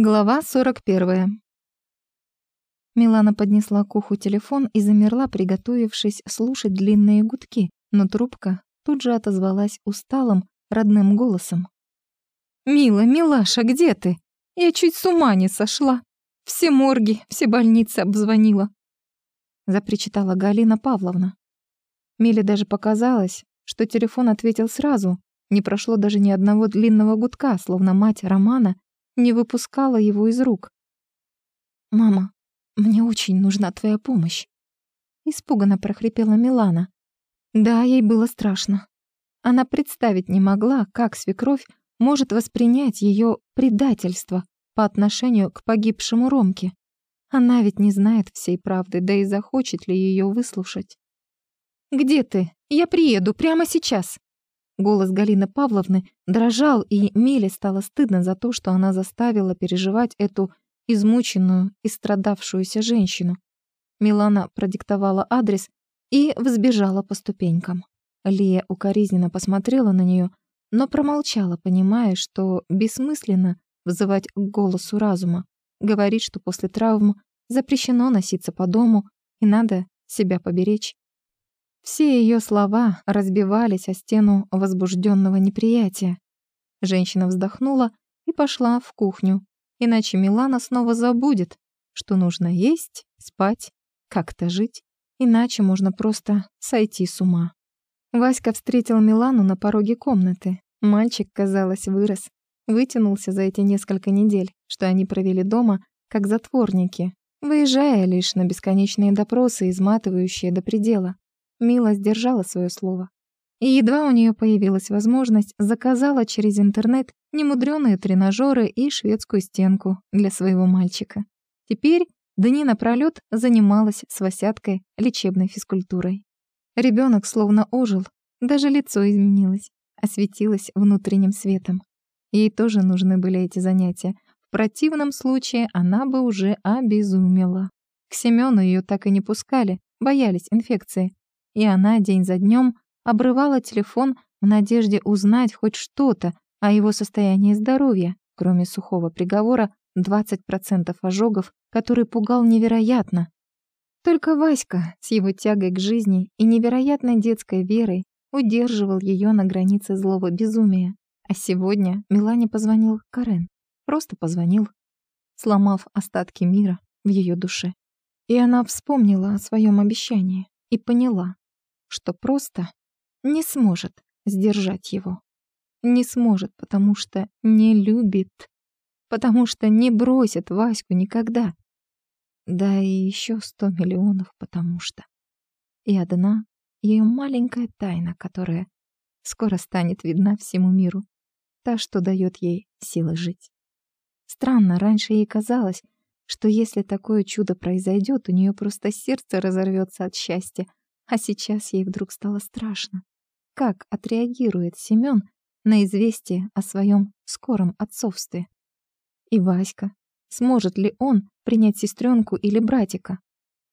Глава 41. Милана поднесла к уху телефон и замерла, приготовившись слушать длинные гудки, но трубка тут же отозвалась усталым, родным голосом. «Мила, милаша, где ты? Я чуть с ума не сошла. Все морги, все больницы обзвонила», — запричитала Галина Павловна. Миле даже показалось, что телефон ответил сразу. Не прошло даже ни одного длинного гудка, словно мать Романа не выпускала его из рук. «Мама, мне очень нужна твоя помощь», — испуганно прохрипела Милана. Да, ей было страшно. Она представить не могла, как свекровь может воспринять ее предательство по отношению к погибшему Ромке. Она ведь не знает всей правды, да и захочет ли ее выслушать. «Где ты? Я приеду прямо сейчас!» Голос Галины Павловны дрожал, и Миле стало стыдно за то, что она заставила переживать эту измученную и страдавшуюся женщину. Милана продиктовала адрес и взбежала по ступенькам. Лия укоризненно посмотрела на нее, но промолчала, понимая, что бессмысленно вызывать к голосу разума, говорить, что после травм запрещено носиться по дому и надо себя поберечь. Все ее слова разбивались о стену возбужденного неприятия. Женщина вздохнула и пошла в кухню, иначе Милана снова забудет, что нужно есть, спать, как-то жить, иначе можно просто сойти с ума. Васька встретил Милану на пороге комнаты. Мальчик, казалось, вырос, вытянулся за эти несколько недель, что они провели дома, как затворники, выезжая лишь на бесконечные допросы, изматывающие до предела. Мила сдержала свое слово. И едва у нее появилась возможность, заказала через интернет немудрёные тренажеры и шведскую стенку для своего мальчика. Теперь дни напролёт занималась с Васяткой лечебной физкультурой. Ребенок словно ожил, даже лицо изменилось, осветилось внутренним светом. Ей тоже нужны были эти занятия. В противном случае она бы уже обезумела. К Семену ее так и не пускали, боялись инфекции и она день за днем обрывала телефон в надежде узнать хоть что-то о его состоянии здоровья, кроме сухого приговора 20% ожогов, который пугал невероятно. Только Васька с его тягой к жизни и невероятной детской верой удерживал ее на границе злого безумия. А сегодня Милане позвонил Карен. Просто позвонил, сломав остатки мира в ее душе. И она вспомнила о своем обещании и поняла, что просто не сможет сдержать его. Не сможет, потому что не любит, потому что не бросит Ваську никогда. Да и еще сто миллионов, потому что. И одна ее маленькая тайна, которая скоро станет видна всему миру, та, что дает ей силы жить. Странно, раньше ей казалось, что если такое чудо произойдет, у нее просто сердце разорвется от счастья, а сейчас ей вдруг стало страшно. Как отреагирует Семён на известие о своем скором отцовстве? И Васька. Сможет ли он принять сестренку или братика?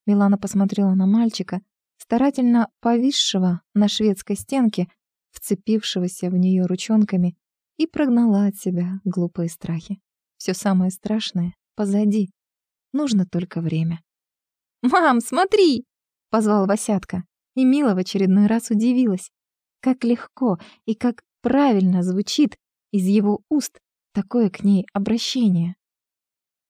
Милана посмотрела на мальчика, старательно повисшего на шведской стенке, вцепившегося в нее ручонками, и прогнала от себя глупые страхи. Все самое страшное позади. Нужно только время. «Мам, смотри!» позвал Васятка, и Мила в очередной раз удивилась, как легко и как правильно звучит из его уст такое к ней обращение.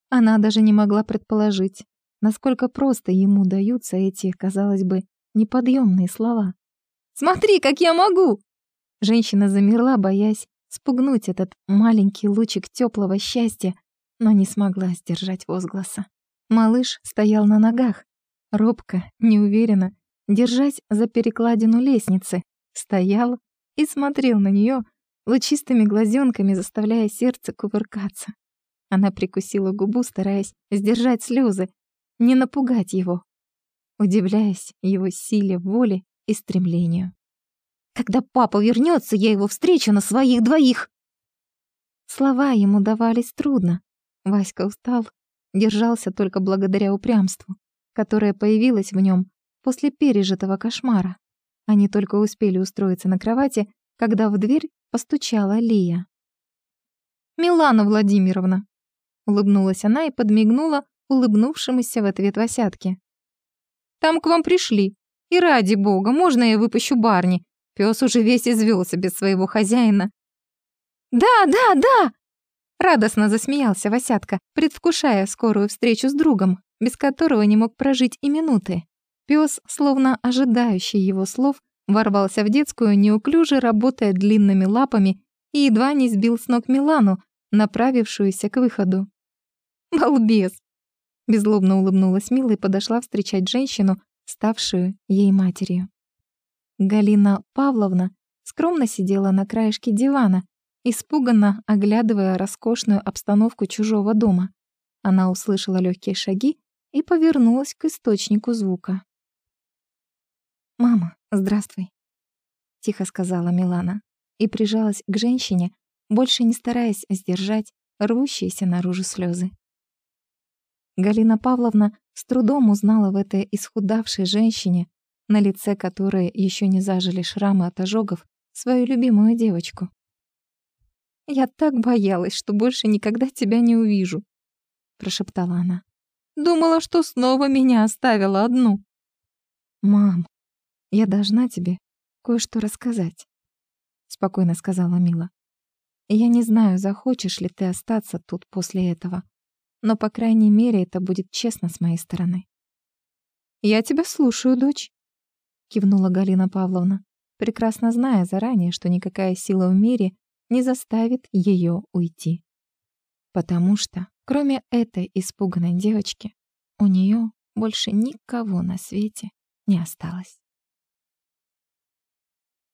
Она даже не могла предположить, насколько просто ему даются эти, казалось бы, неподъемные слова. «Смотри, как я могу!» Женщина замерла, боясь спугнуть этот маленький лучик теплого счастья, но не смогла сдержать возгласа. Малыш стоял на ногах, робко, неуверенно, держась за перекладину лестницы, стоял и смотрел на нее лучистыми глазенками, заставляя сердце кувыркаться. Она прикусила губу, стараясь сдержать слезы, не напугать его, удивляясь его силе воли и стремлению. «Когда папа вернется, я его встречу на своих двоих!» Слова ему давались трудно. Васька устал, держался только благодаря упрямству которая появилась в нем после пережитого кошмара. Они только успели устроиться на кровати, когда в дверь постучала Лия. «Милана Владимировна!» Улыбнулась она и подмигнула улыбнувшемуся в ответ Васятке. «Там к вам пришли. И ради бога, можно я выпущу барни? Пес уже весь извелся без своего хозяина». «Да, да, да!» Радостно засмеялся Васятка, предвкушая скорую встречу с другом, без которого не мог прожить и минуты. Пес, словно ожидающий его слов, ворвался в детскую, неуклюже работая длинными лапами и едва не сбил с ног Милану, направившуюся к выходу. «Балбес!» Безлобно улыбнулась Мила и подошла встречать женщину, ставшую ей матерью. Галина Павловна скромно сидела на краешке дивана, испуганно оглядывая роскошную обстановку чужого дома. Она услышала легкие шаги и повернулась к источнику звука. «Мама, здравствуй», — тихо сказала Милана и прижалась к женщине, больше не стараясь сдержать рвущиеся наружу слезы. Галина Павловна с трудом узнала в этой исхудавшей женщине, на лице которой еще не зажили шрамы от ожогов, свою любимую девочку. «Я так боялась, что больше никогда тебя не увижу», — прошептала она. «Думала, что снова меня оставила одну». «Мам, я должна тебе кое-что рассказать», — спокойно сказала Мила. «Я не знаю, захочешь ли ты остаться тут после этого, но, по крайней мере, это будет честно с моей стороны». «Я тебя слушаю, дочь», — кивнула Галина Павловна, прекрасно зная заранее, что никакая сила в мире не заставит ее уйти. Потому что, кроме этой испуганной девочки, у нее больше никого на свете не осталось.